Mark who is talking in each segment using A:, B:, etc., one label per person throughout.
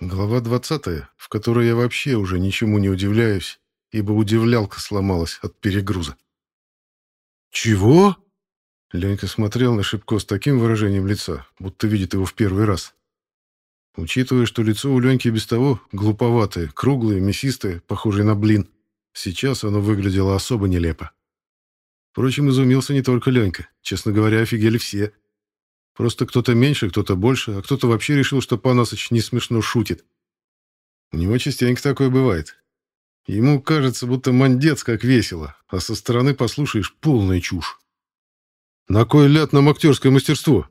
A: Глава 20, в которой я вообще уже ничему не удивляюсь, ибо удивлялка сломалась от перегруза. «Чего?» Ленька смотрел на Шипко с таким выражением лица, будто видит его в первый раз. Учитывая, что лицо у Леньки без того глуповатое, круглое, мясистое, похожее на блин, сейчас оно выглядело особо нелепо. Впрочем, изумился не только Ленька. Честно говоря, офигели все. Просто кто-то меньше, кто-то больше, а кто-то вообще решил, что Панасыч не смешно шутит. У него частенько такое бывает. Ему кажется, будто мандец как весело, а со стороны послушаешь полная чушь. На кой ляд нам актерское мастерство?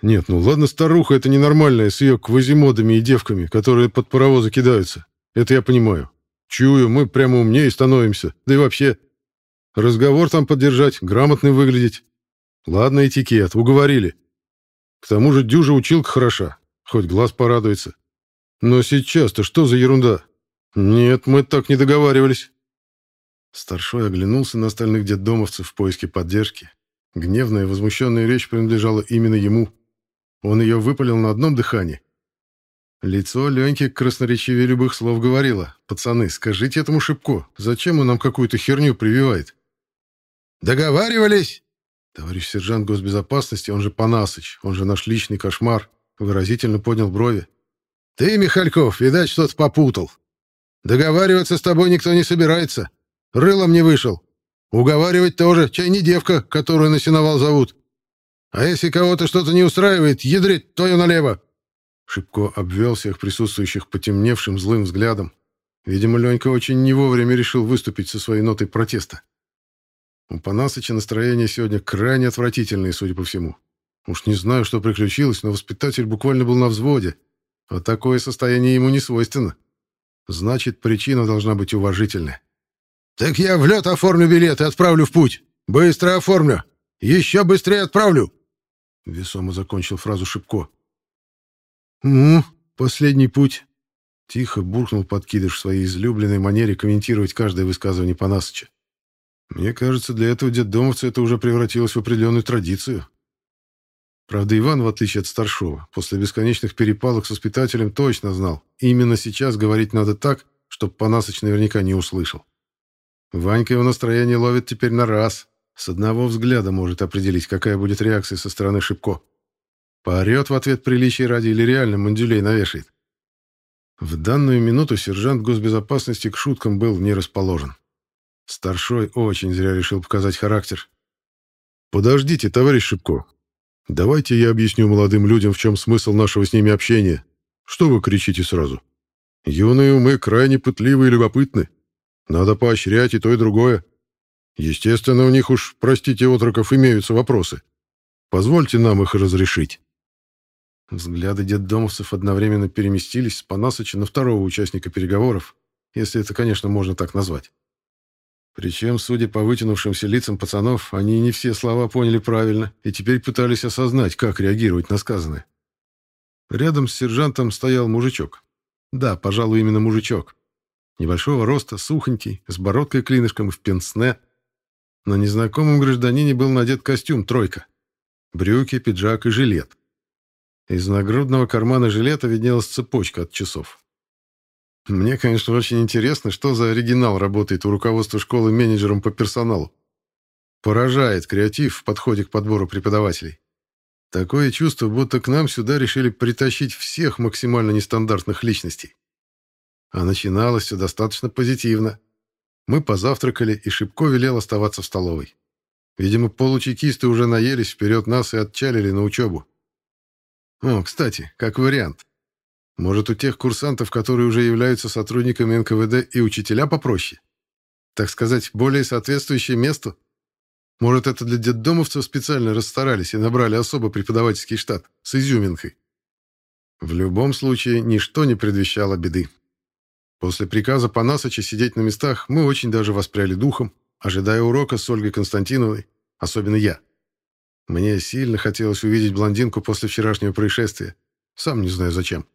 A: Нет, ну ладно, старуха это ненормальная с ее квазимодами и девками, которые под паровозы кидаются. Это я понимаю. Чую, мы прямо умнее становимся. Да и вообще, разговор там поддержать, грамотный выглядеть. Ладно, этикет, уговорили. К тому же дюжа училка хороша, хоть глаз порадуется. Но сейчас-то что за ерунда? Нет, мы так не договаривались. Старшой оглянулся на остальных детдомовцев в поиске поддержки. Гневная возмущенная речь принадлежала именно ему. Он ее выпалил на одном дыхании. Лицо Леньки красноречивее любых слов говорило. «Пацаны, скажите этому Шипко, зачем он нам какую-то херню прививает?»
B: «Договаривались?»
A: Товарищ сержант госбезопасности, он же Панасыч, он же наш личный кошмар, выразительно поднял брови.
B: «Ты, Михальков, видать, что-то попутал. Договариваться с тобой никто не собирается. Рылом не вышел. Уговаривать тоже, чай не девка, которую на сеновал зовут. А если кого-то что-то не устраивает, ядрить твою налево!»
A: Шибко обвел всех присутствующих потемневшим злым взглядом. Видимо, Ленька очень не вовремя решил выступить со своей нотой протеста. У Панасыча настроение сегодня крайне отвратительное, судя по всему. Уж не знаю, что приключилось, но воспитатель буквально был на взводе. А такое состояние ему не свойственно. Значит, причина должна быть уважительная.
B: «Так я в лед оформлю билет и отправлю в путь. Быстро оформлю. Еще быстрее отправлю!»
A: Весомо закончил фразу Шипко. «Ну, последний путь», — тихо буркнул подкидыш в своей излюбленной манере комментировать каждое высказывание Панасыча. «Мне кажется, для этого детдомовца это уже превратилось в определенную традицию». Правда, Иван, в отличие от старшего, после бесконечных перепалок с воспитателем точно знал, именно сейчас говорить надо так, чтобы Панасыч наверняка не услышал. Ванька его настроение ловит теперь на раз. С одного взгляда может определить, какая будет реакция со стороны Шипко. Поорет в ответ приличия ради или реально мандюлей навешает. В данную минуту сержант госбезопасности к шуткам был не расположен. Старшой очень зря решил показать характер. «Подождите, товарищ Шипко. Давайте я объясню молодым людям, в чем смысл нашего с ними общения. Что вы кричите сразу? Юные умы крайне пытливы и любопытны. Надо поощрять и то, и другое. Естественно, у них уж, простите, отроков, имеются вопросы. Позвольте нам их разрешить». Взгляды детдомовцев одновременно переместились с Панасыча на второго участника переговоров, если это, конечно, можно так назвать. Причем, судя по вытянувшимся лицам пацанов, они не все слова поняли правильно и теперь пытались осознать, как реагировать на сказанное. Рядом с сержантом стоял мужичок. Да, пожалуй, именно мужичок. Небольшого роста, сухонький, с бородкой клинышком в пенсне. На незнакомом гражданине был надет костюм «тройка». Брюки, пиджак и жилет. Из нагрудного кармана жилета виднелась цепочка от часов. Мне, конечно, очень интересно, что за оригинал работает у руководства школы менеджером по персоналу. Поражает креатив в подходе к подбору преподавателей. Такое чувство, будто к нам сюда решили притащить всех максимально нестандартных личностей. А начиналось все достаточно позитивно. Мы позавтракали, и Шибко велел оставаться в столовой. Видимо, получекисты уже наелись вперед нас и отчалили на учебу. О, кстати, как вариант. Может, у тех курсантов, которые уже являются сотрудниками НКВД, и учителя попроще? Так сказать, более соответствующее месту? Может, это для детдомовцев специально расстарались и набрали особо преподавательский штат с изюминкой? В любом случае, ничто не предвещало беды. После приказа Панасыча сидеть на местах мы очень даже воспряли духом, ожидая урока с Ольгой Константиновой, особенно я. Мне сильно хотелось увидеть блондинку после вчерашнего происшествия. Сам не знаю зачем.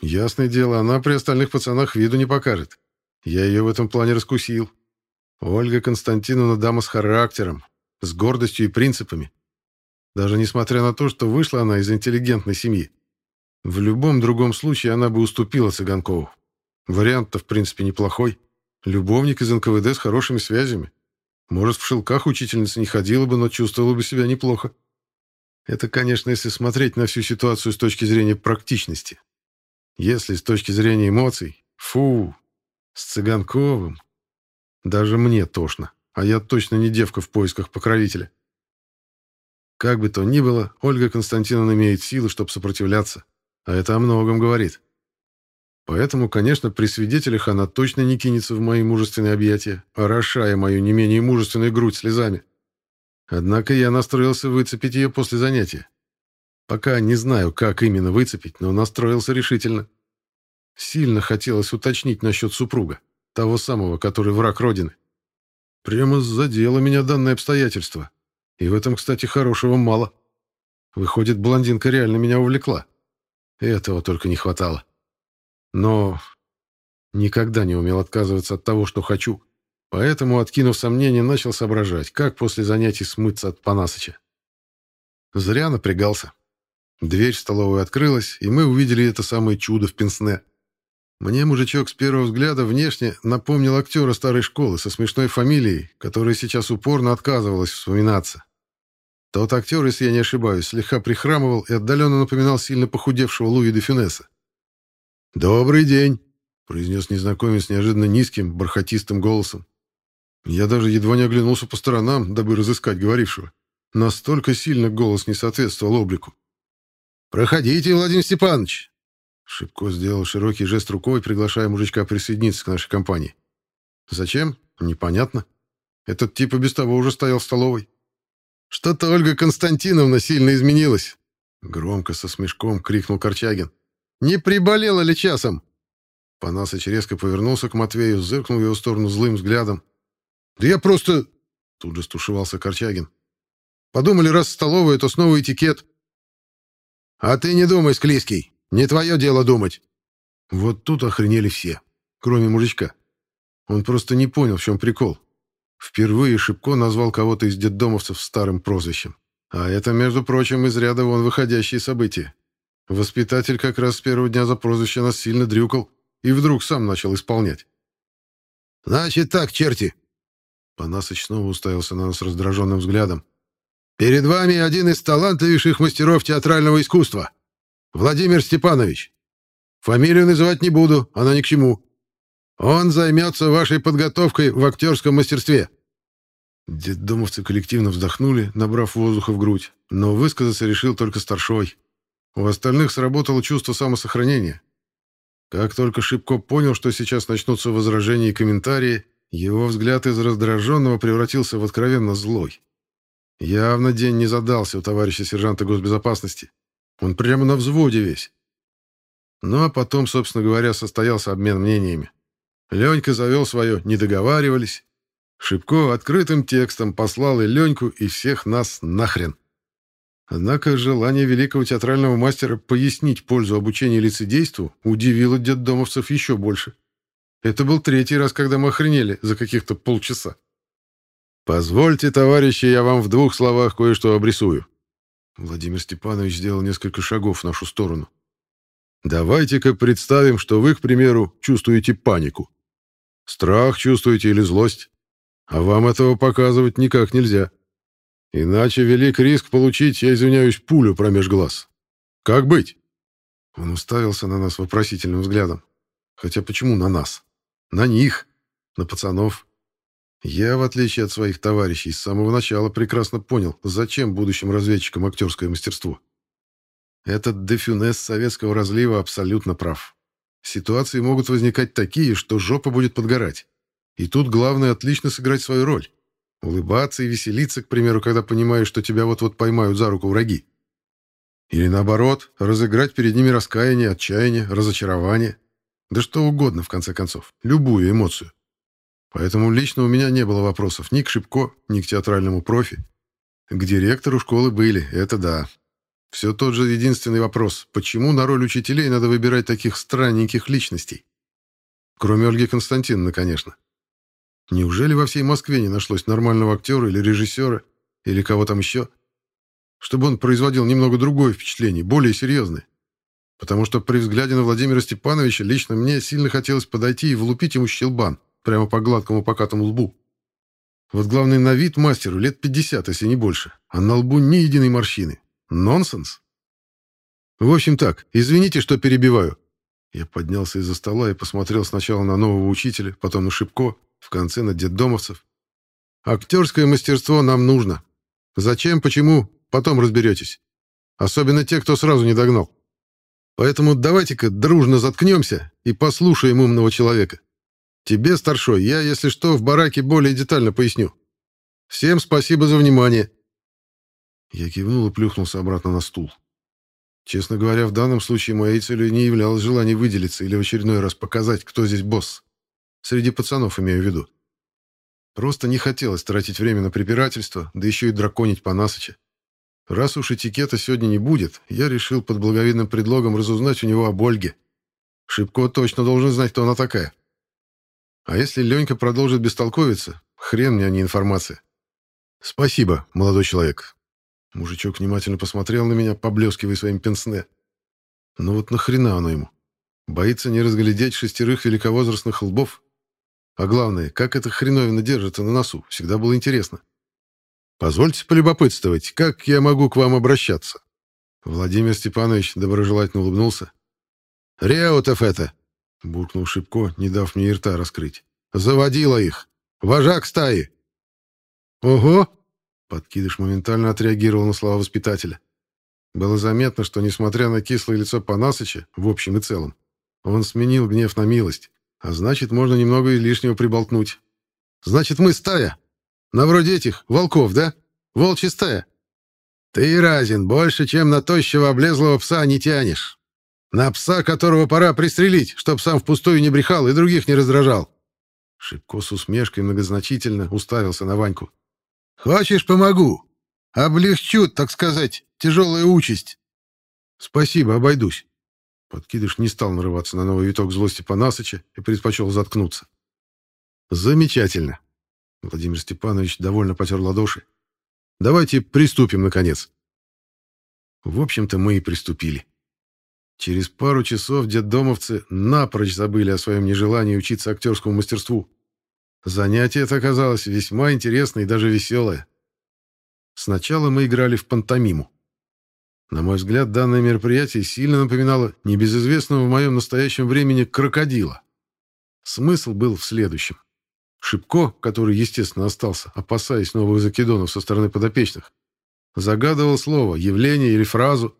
A: Ясное дело, она при остальных пацанах виду не покажет. Я ее в этом плане раскусил. Ольга Константиновна дама с характером, с гордостью и принципами. Даже несмотря на то, что вышла она из интеллигентной семьи. В любом другом случае она бы уступила Цыганкову. Вариант-то, в принципе, неплохой. Любовник из НКВД с хорошими связями. Может, в шелках учительница не ходила бы, но чувствовала бы себя неплохо. Это, конечно, если смотреть на всю ситуацию с точки зрения практичности. Если с точки зрения эмоций, фу, с Цыганковым. Даже мне тошно, а я точно не девка в поисках покровителя. Как бы то ни было, Ольга Константиновна имеет силы, чтобы сопротивляться, а это о многом говорит. Поэтому, конечно, при свидетелях она точно не кинется в мои мужественные объятия, орошая мою не менее мужественную грудь слезами. Однако я настроился выцепить ее после занятия. Пока не знаю, как именно выцепить, но настроился решительно. Сильно хотелось уточнить насчет супруга, того самого, который враг Родины. Прямо задело меня данное обстоятельство. И в этом, кстати, хорошего мало. Выходит, блондинка реально меня увлекла. Этого только не хватало. Но никогда не умел отказываться от того, что хочу. Поэтому, откинув сомнения, начал соображать, как после занятий смыться от Панасыча. Зря напрягался. Дверь в столовую открылась, и мы увидели это самое чудо в пенсне. Мне мужичок с первого взгляда внешне напомнил актера старой школы со смешной фамилией, которая сейчас упорно отказывалась вспоминаться. Тот актер, если я не ошибаюсь, слегка прихрамывал и отдаленно напоминал сильно похудевшего Луи де Фюнеса. «Добрый день», — произнес незнакомец неожиданно низким, бархатистым голосом. Я даже едва не оглянулся по сторонам, дабы разыскать говорившего. Настолько сильно голос не соответствовал облику. «Проходите, Владимир Степанович!» Шипко сделал широкий жест рукой, приглашая мужичка присоединиться к нашей компании. «Зачем? Непонятно. Этот тип и без того уже стоял в столовой». «Что-то Ольга Константиновна сильно изменилась!» Громко со смешком крикнул Корчагин. Не приболела ли часом?» Панасыч резко повернулся к Матвею, зыркнул в его сторону злым взглядом. «Да я просто...» — тут же стушевался Корчагин. «Подумали, раз столовая, то снова этикет». «А ты не думай, Склизкий, не твое дело думать». Вот тут охренели все, кроме мужичка. Он просто не понял, в чем прикол. Впервые Шипко назвал кого-то из детдомовцев старым прозвищем. А это, между прочим, из ряда вон выходящие события. Воспитатель как раз с первого дня за прозвище нас сильно дрюкал и вдруг сам начал исполнять. «Значит так, черти!» Панасыч снова уставился на нас раздраженным взглядом. «Перед вами один из талантливейших мастеров театрального искусства. Владимир Степанович. Фамилию называть не буду, она ни к чему. Он займется вашей подготовкой в актерском мастерстве». Детдомовцы коллективно вздохнули, набрав воздуха в грудь, но высказаться решил только старшой. У остальных сработало чувство самосохранения. Как только Шипко понял, что сейчас начнутся возражения и комментарии, его взгляд из раздраженного превратился в откровенно злой. Явно день не задался у товарища сержанта госбезопасности. Он прямо на взводе весь. Ну а потом, собственно говоря, состоялся обмен мнениями. Ленька завел свое «не договаривались». Шипко открытым текстом послал и Леньку, и всех нас нахрен. Однако желание великого театрального мастера пояснить пользу обучения лицедейству удивило детдомовцев еще больше. Это был третий раз, когда мы охренели за каких-то полчаса. «Позвольте, товарищи, я вам в двух словах кое-что обрисую». Владимир Степанович сделал несколько шагов в нашу сторону. «Давайте-ка представим, что вы, к примеру, чувствуете панику. Страх чувствуете или злость. А вам этого показывать никак нельзя. Иначе велик риск получить, я извиняюсь, пулю промеж глаз. Как быть?» Он уставился на нас вопросительным взглядом. Хотя почему на нас? На них, на пацанов. Я, в отличие от своих товарищей, с самого начала прекрасно понял, зачем будущим разведчикам актерское мастерство. Этот дефюнес советского разлива абсолютно прав. Ситуации могут возникать такие, что жопа будет подгорать. И тут главное отлично сыграть свою роль. Улыбаться и веселиться, к примеру, когда понимаешь, что тебя вот-вот поймают за руку враги. Или наоборот, разыграть перед ними раскаяние, отчаяние, разочарование. Да что угодно, в конце концов. Любую эмоцию. Поэтому лично у меня не было вопросов ни к Шипко, ни к театральному профи. К директору школы были, это да. Все тот же единственный вопрос, почему на роль учителей надо выбирать таких странненьких личностей? Кроме Ольги Константиновны, конечно. Неужели во всей Москве не нашлось нормального актера или режиссера, или кого там еще, чтобы он производил немного другое впечатление, более серьезное? потому что при взгляде на Владимира Степановича лично мне сильно хотелось подойти и влупить ему щелбан прямо по гладкому покатому лбу. Вот главный на вид мастеру лет 50, если не больше, а на лбу ни единой морщины. Нонсенс. В общем так, извините, что перебиваю. Я поднялся из-за стола и посмотрел сначала на нового учителя, потом на Шипко, в конце на детдомовцев. Актерское мастерство нам нужно. Зачем, почему, потом разберетесь. Особенно те, кто сразу не догнал. Поэтому давайте-ка дружно заткнемся и послушаем умного человека. Тебе, старшой, я, если что, в бараке более детально поясню. Всем спасибо за внимание. Я кивнул и плюхнулся обратно на стул. Честно говоря, в данном случае моей целью не являлось желание выделиться или в очередной раз показать, кто здесь босс. Среди пацанов имею в виду. Просто не хотелось тратить время на препирательство, да еще и драконить по насыче. Раз уж этикета сегодня не будет, я решил под благовидным предлогом разузнать у него об Ольге. Шибко точно должен знать, кто она такая. А если Ленька продолжит бестолковиться, хрен мне, а не информация. Спасибо, молодой человек. Мужичок внимательно посмотрел на меня, поблескивая своим пенсне. Ну вот нахрена оно ему? Боится не разглядеть шестерых великовозрастных лбов? А главное, как эта хреновина держится на носу, всегда было интересно. Позвольте полюбопытствовать, как я могу к вам обращаться? Владимир Степанович доброжелательно улыбнулся. «Реутов это!» — буркнул Шибко, не дав мне и рта раскрыть. «Заводила их! Вожак стаи!» «Ого!» — подкидыш моментально отреагировал на слова воспитателя. Было заметно, что, несмотря на кислое лицо Панасыча, в общем и целом, он сменил гнев на милость, а значит, можно немного и лишнего приболтнуть. «Значит, мы стая? На вроде этих, волков, да? Волчья стая?» «Ты, Разин, больше, чем на тощего облезлого пса не тянешь. На пса, которого пора пристрелить, чтоб сам впустую не брехал и других не раздражал. Шибко с усмешкой многозначительно уставился на Ваньку. «Хочешь, помогу? Облегчу, так сказать, тяжелая участь». «Спасибо, обойдусь». Подкидыш не стал нарываться на новый виток злости Панасыча и предпочел заткнуться. «Замечательно». Владимир Степанович довольно потер ладоши. «Давайте приступим, наконец». В общем-то, мы и приступили. Через пару часов детдомовцы напрочь забыли о своем нежелании учиться актерскому мастерству. Занятие это оказалось весьма интересное и даже веселое. Сначала мы играли в пантомиму. На мой взгляд, данное мероприятие сильно напоминало небезызвестного в моем настоящем времени крокодила. Смысл был в следующем. Шипко, который, естественно, остался, опасаясь новых закидонов со стороны подопечных, загадывал слово, явление или фразу,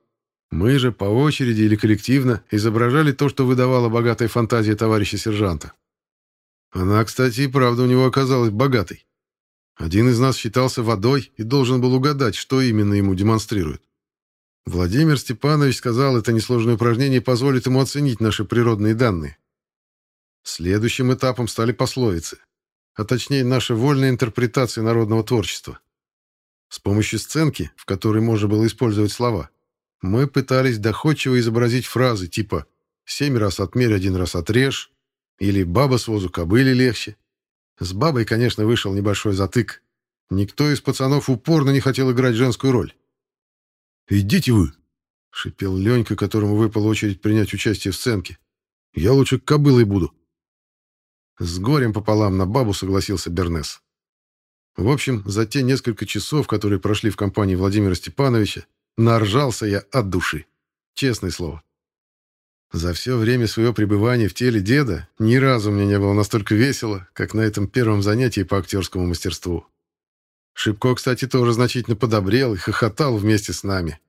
A: мы же по очереди или коллективно изображали то, что выдавала богатая фантазия товарища сержанта. Она, кстати, и правда у него оказалась богатой. Один из нас считался водой и должен был угадать, что именно ему демонстрирует. Владимир Степанович сказал, это несложное упражнение позволит ему оценить наши природные данные. Следующим этапом стали пословицы, а точнее наша вольная интерпретация народного творчества. С помощью сценки, в которой можно было использовать слова, мы пытались доходчиво изобразить фразы типа «семь раз отмерь, один раз отрежь» или «баба с возу кобыли легче». С бабой, конечно, вышел небольшой затык. Никто из пацанов упорно не хотел играть женскую роль. «Идите вы!» — шипел Ленька, которому выпала очередь принять участие в сценке. «Я лучше кобылой буду». С горем пополам на бабу согласился Бернес. В общем, за те несколько часов, которые прошли в компании Владимира Степановича, Наржался я от души. Честное слово. За все время своего пребывания в теле деда ни разу мне не было настолько весело, как на этом первом занятии по актерскому мастерству. Шибко, кстати, тоже значительно подобрел и хохотал вместе с нами.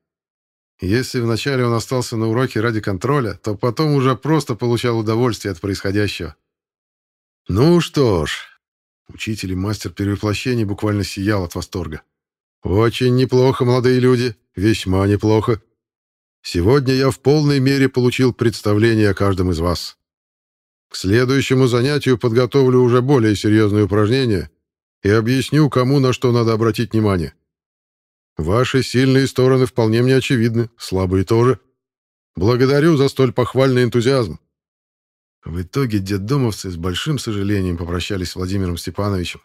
A: Если вначале он остался на уроке ради контроля, то потом уже просто получал удовольствие от происходящего. Ну что ж, учитель и мастер перевоплощения буквально сиял от восторга. Очень неплохо, молодые люди. Весьма неплохо. Сегодня я в полной мере получил представление о каждом из вас. К следующему занятию подготовлю уже более серьезные упражнения и объясню, кому на что надо обратить внимание. Ваши сильные стороны вполне мне очевидны, слабые тоже. Благодарю за столь похвальный энтузиазм. В итоге детдомовцы с большим сожалением попрощались с Владимиром Степановичем.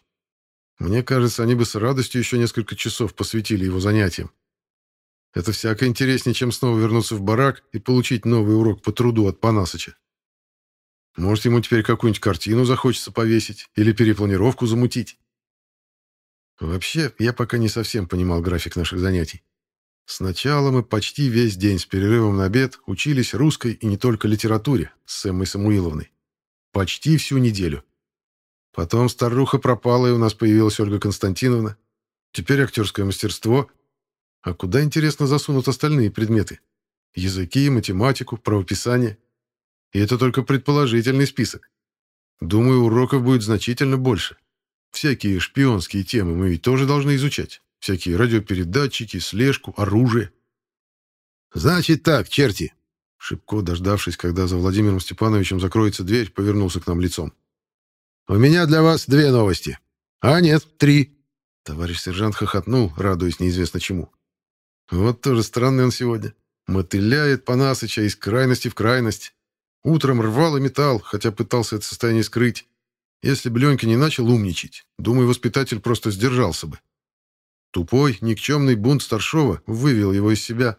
A: Мне кажется, они бы с радостью еще несколько часов посвятили его занятиям. Это всяко интереснее, чем снова вернуться в барак и получить новый урок по труду от Панасыча. Может, ему теперь какую-нибудь картину захочется повесить или перепланировку замутить. Вообще, я пока не совсем понимал график наших занятий. Сначала мы почти весь день с перерывом на обед учились русской и не только литературе с Эммой Самуиловной. Почти всю неделю. Потом старуха пропала, и у нас появилась Ольга Константиновна. Теперь актерское мастерство. А куда, интересно, засунут остальные предметы? Языки, математику, правописание. И это только предположительный список. Думаю, уроков будет значительно больше. Всякие шпионские темы мы ведь тоже должны изучать. Всякие радиопередатчики, слежку, оружие.
B: «Значит так, черти!»
A: Шипко, дождавшись, когда за Владимиром Степановичем закроется дверь, повернулся к нам лицом.
B: «У меня для вас две новости. А нет, три».
A: Товарищ сержант хохотнул, радуясь неизвестно чему. «Вот тоже странный он сегодня. Мотыляет Панасыча из крайности в крайность. Утром рвал и металл, хотя пытался это состояние скрыть. Если бы Ленька не начал умничать, думаю, воспитатель просто сдержался бы. Тупой, никчемный бунт старшова вывел его из себя.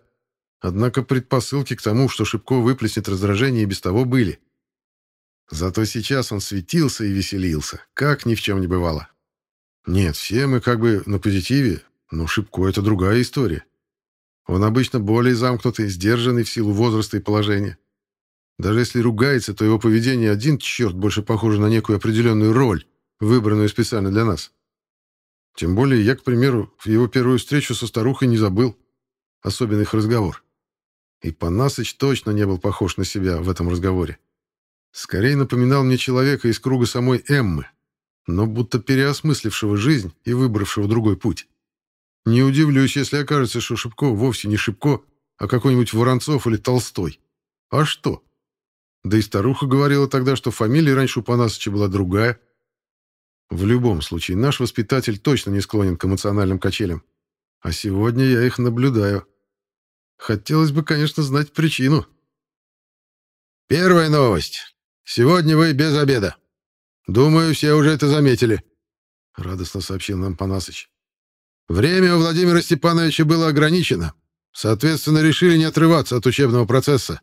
A: Однако предпосылки к тому, что Шибко выплеснет раздражение, и без того были. Зато сейчас он светился и веселился, как ни в чем не бывало. Нет, все мы как бы на позитиве, но Шибко — это другая история. Он обычно более замкнутый, сдержанный в силу возраста и положения. Даже если ругается, то его поведение один черт больше похоже на некую определенную роль, выбранную специально для нас. Тем более я, к примеру, его первую встречу со старухой не забыл. Особенно их разговор. И Панасыч точно не был похож на себя в этом разговоре. Скорее напоминал мне человека из круга самой Эммы, но будто переосмыслившего жизнь и выбравшего другой путь. Не удивлюсь, если окажется, что Шибко вовсе не Шибко, а какой-нибудь Воронцов или Толстой. А что? Да и старуха говорила тогда, что фамилия раньше у Панасыча была другая. В любом случае, наш воспитатель точно не склонен к эмоциональным качелям. А сегодня я их наблюдаю. Хотелось бы, конечно, знать причину.
B: Первая новость. Сегодня вы без обеда. Думаю, все уже это заметили. Радостно сообщил нам Панасыч. Время у Владимира Степановича было ограничено. Соответственно, решили не отрываться от учебного процесса.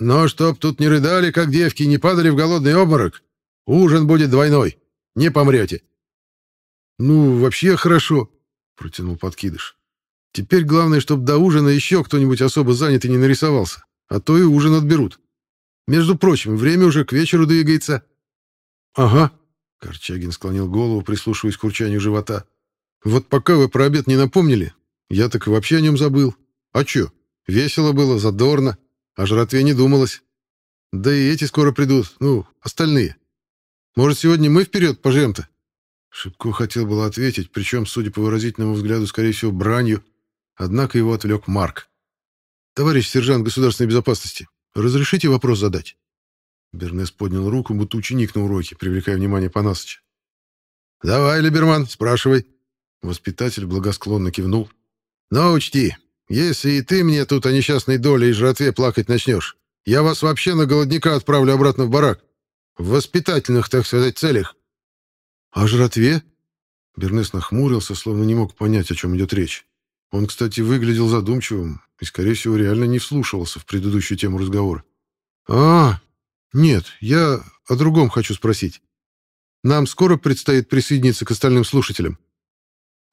B: Но чтоб тут не рыдали, как девки, не падали в голодный обморок, ужин будет двойной. Не помрете.
A: Ну, вообще хорошо, протянул подкидыш. Теперь главное, чтобы до ужина еще кто-нибудь особо занятый не нарисовался, а то и ужин отберут. Между прочим, время уже к вечеру двигается. Ага, Корчагин склонил голову, прислушиваясь к урчанию живота. Вот пока вы про обед не напомнили, я так и вообще о нем забыл. А чё? Весело было, задорно. О жратве не думалось. Да и эти скоро придут, ну, остальные. Может, сегодня мы вперед пожрем-то?» Шибко хотел было ответить, причем, судя по выразительному взгляду, скорее всего, бранью, однако его отвлек Марк. «Товарищ сержант государственной безопасности, разрешите вопрос задать?» Бернес поднял руку, будто ученик на уроке, привлекая внимание Панасыча.
B: «Давай, Либерман, спрашивай».
A: Воспитатель благосклонно кивнул.
B: «Но учти, если и ты мне тут о несчастной доле и жратве плакать начнешь, я вас вообще на голодника отправлю обратно в барак. В воспитательных, так сказать, целях.
A: О жратве? Бернес нахмурился, словно не мог понять, о чем идет речь. Он, кстати, выглядел задумчивым и, скорее всего, реально не вслушивался в предыдущую тему разговора. «А, нет, я о другом хочу спросить. Нам скоро предстоит присоединиться к остальным слушателям?»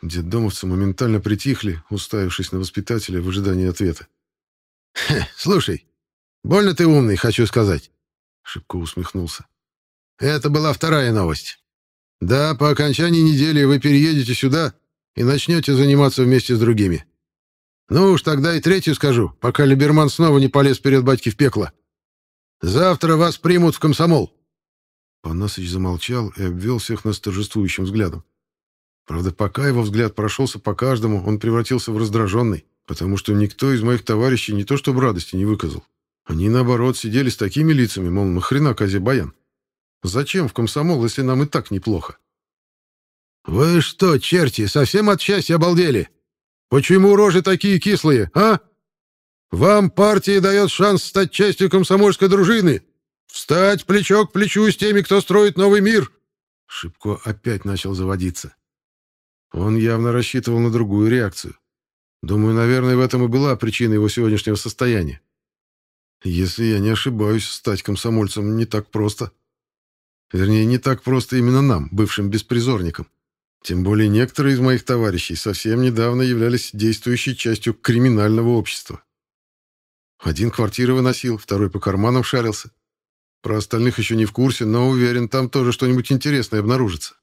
A: Детдомовцы моментально притихли, уставившись на воспитателя в ожидании ответа.
B: «Слушай, больно ты умный, хочу сказать», —
A: Шибко усмехнулся.
B: «Это была вторая новость. Да, по окончании недели вы переедете сюда и начнете заниматься вместе с другими. Ну уж тогда и третью скажу, пока Либерман снова не полез вперед батьки в пекло. Завтра вас примут в комсомол».
A: Панасыч замолчал и обвел всех нас торжествующим взглядом. Правда, пока его взгляд прошелся по каждому, он превратился в раздраженный, потому что никто из моих товарищей не то что в радости не выказал. Они, наоборот, сидели с такими лицами, мол, нахрена козе баян? Зачем в комсомол, если нам и так неплохо?
B: «Вы что, черти, совсем от счастья обалдели? Почему рожи такие кислые, а? Вам партия дает шанс стать частью комсомольской дружины, встать плечо к плечу с теми, кто строит новый мир!»
A: Шибко опять начал заводиться. Он явно рассчитывал на другую реакцию. Думаю, наверное, в этом и была причина его сегодняшнего состояния. Если я не ошибаюсь, стать комсомольцем не так просто. Вернее, не так просто именно нам, бывшим беспризорникам. Тем более некоторые из моих товарищей совсем недавно являлись действующей частью криминального общества. Один квартиры выносил, второй по карманам шарился. Про остальных еще не в курсе, но уверен, там тоже что-нибудь интересное обнаружится.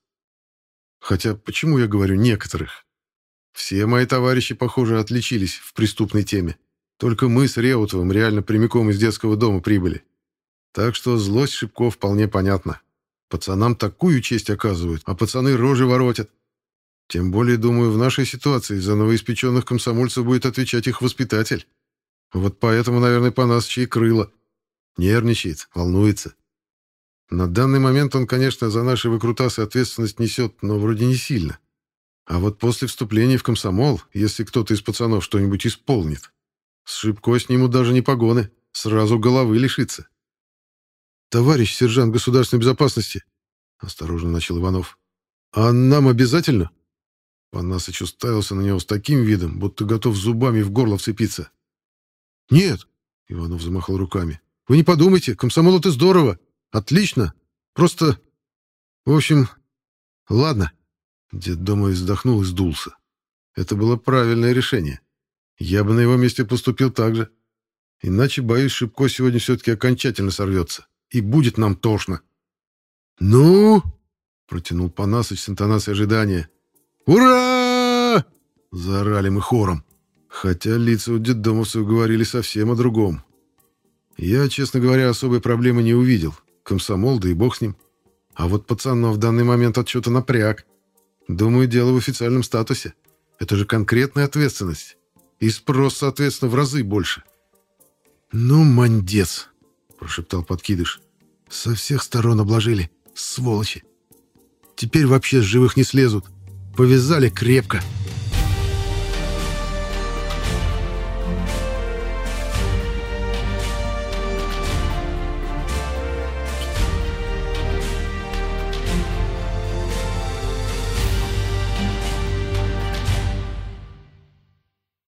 A: Хотя почему я говорю «некоторых»? Все мои товарищи, похоже, отличились в преступной теме. Только мы с Реутовым реально прямиком из детского дома прибыли. Так что злость Шипков вполне понятна. Пацанам такую честь оказывают, а пацаны рожи воротят. Тем более, думаю, в нашей ситуации за новоиспеченных комсомольцев будет отвечать их воспитатель. Вот поэтому, наверное, по нас чьи крыло. Нервничает, волнуется. На данный момент он, конечно, за наши выкрутасы ответственность несет, но вроде не сильно. А вот после вступления в комсомол, если кто-то из пацанов что-нибудь исполнит, с Шибко снимут даже не погоны, сразу головы лишится. «Товарищ сержант государственной безопасности», — осторожно начал Иванов, — «а нам обязательно?» Панасыч уставился на него с таким видом, будто готов зубами в горло вцепиться. «Нет», — Иванов замахал руками, — «вы не подумайте, комсомол — это здорово, отлично, просто... В общем, ладно». Дед дома вздохнул и сдулся. Это было правильное решение. Я бы на его месте поступил так же. Иначе, боюсь, Шибко сегодня все-таки окончательно сорвется и будет нам тошно. «Ну?» — протянул Панасыч с интонацией ожидания. «Ура!» — заорали мы хором. Хотя лица у детдомовцев говорили совсем о другом. Я, честно говоря, особой проблемы не увидел. Комсомол, да и бог с ним. А вот пацанов в данный момент отчета напряг. Думаю, дело в официальном статусе. Это же конкретная ответственность. И спрос, соответственно, в разы больше. «Ну, мандец!» — прошептал подкидыш. Со всех сторон обложили. Сволочи. Теперь вообще с живых не слезут. Повязали крепко. —